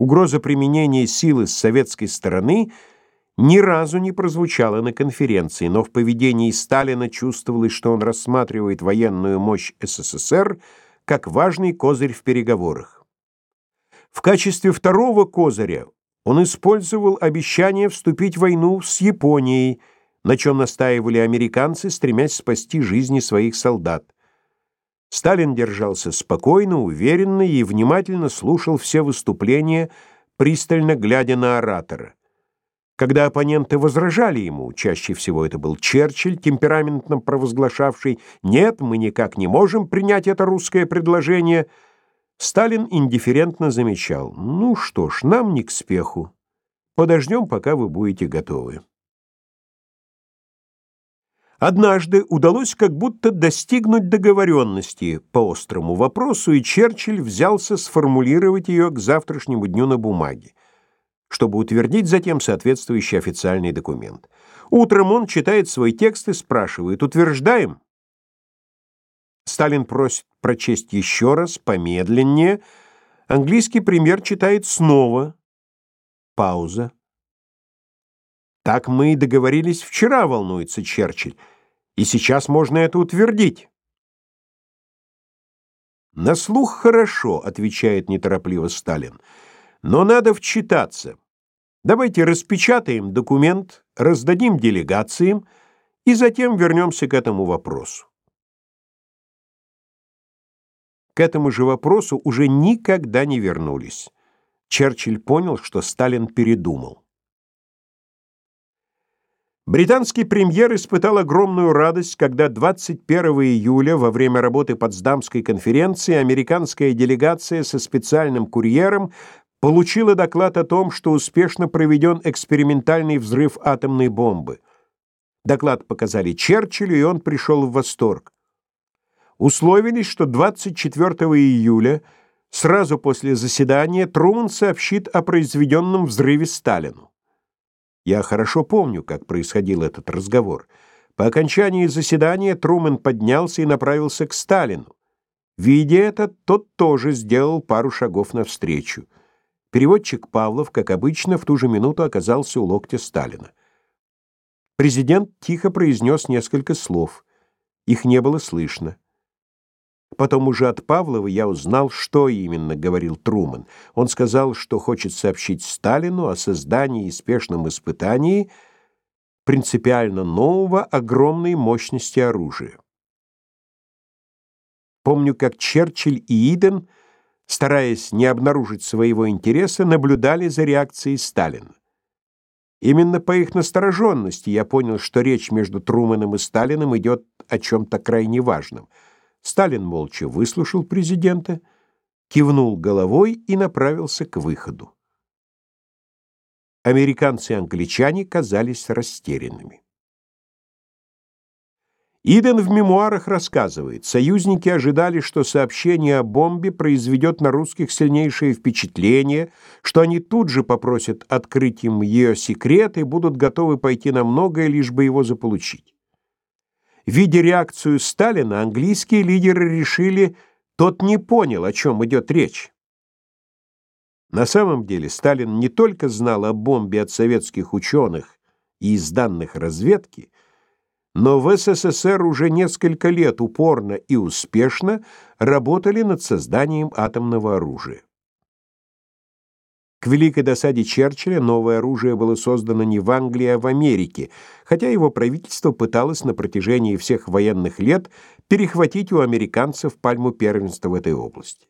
Угроза применения силы с советской стороны ни разу не прозвучала на конференции, но в поведении Сталина чувствовалось, что он рассматривает военную мощь СССР как важный козырь в переговорах. В качестве второго козыря он использовал обещание вступить в войну с Японией, на чем настаивали американцы, стремясь спасти жизни своих солдат. Сталин держался спокойно, уверенно и внимательно слушал все выступления, пристально глядя на оратора. Когда оппоненты возражали ему, чаще всего это был Черчилль, темпераментно провозглашавший «нет, мы никак не можем принять это русское предложение», Сталин индифферентно замечал «ну что ж, нам не к спеху, подождем, пока вы будете готовы». Однажды удалось как будто достигнуть договоренности по острому вопросу, и Черчилль взялся сформулировать ее к завтрашнему дню на бумаге, чтобы утвердить затем соответствующий официальный документ. Утром он читает свой текст и спрашивает «Утверждаем?» Сталин просит прочесть еще раз, помедленнее. Английский премьер читает снова. Пауза. Так мы и договорились вчера, волнуется Черчилль. И сейчас можно это утвердить. На слух хорошо, отвечает неторопливо Сталин. Но надо вчитаться. Давайте распечатаем документ, раздадим делегациям и затем вернемся к этому вопросу. К этому же вопросу уже никогда не вернулись. Черчилль понял, что Сталин передумал. Британский премьер испытал огромную радость, когда 21 июля во время работы Потсдамской конференции американская делегация со специальным курьером получила доклад о том, что успешно проведен экспериментальный взрыв атомной бомбы. Доклад показали Черчиллю, и он пришел в восторг. Условились, что 24 июля, сразу после заседания, Труман сообщит о произведенном взрыве Сталину. Я хорошо помню, как происходил этот разговор. По окончании заседания Трумэн поднялся и направился к Сталину. Видя это, тот тоже сделал пару шагов навстречу. Переводчик Павлов, как обычно, в ту же минуту оказался у локтя Сталина. Президент тихо произнес несколько слов. Их не было слышно. Потом уже от Павлова я узнал, что именно говорил Трумэн. Он сказал, что хочет сообщить Сталину о создании и спешном испытании принципиально нового огромной мощности оружия. Помню, как Черчилль и Иден, стараясь не обнаружить своего интереса, наблюдали за реакцией Сталина. Именно по их настороженности я понял, что речь между Трумэном и Сталиным идет о чем-то крайне важном — Сталин молча выслушал президента, кивнул головой и направился к выходу. Американцы и англичане казались растерянными. Иден в мемуарах рассказывает, союзники ожидали, что сообщение о бомбе произведет на русских сильнейшее впечатление, что они тут же попросят открыть им ее секрет и будут готовы пойти на многое, лишь бы его заполучить. Видя реакцию Сталина, английские лидеры решили, тот не понял, о чем идет речь. На самом деле Сталин не только знал о бомбе от советских ученых и из данных разведки, но в СССР уже несколько лет упорно и успешно работали над созданием атомного оружия. К великой досаде Черчилля новое оружие было создано не в Англии, а в Америке, хотя его правительство пыталось на протяжении всех военных лет перехватить у американцев пальму первенства в этой области.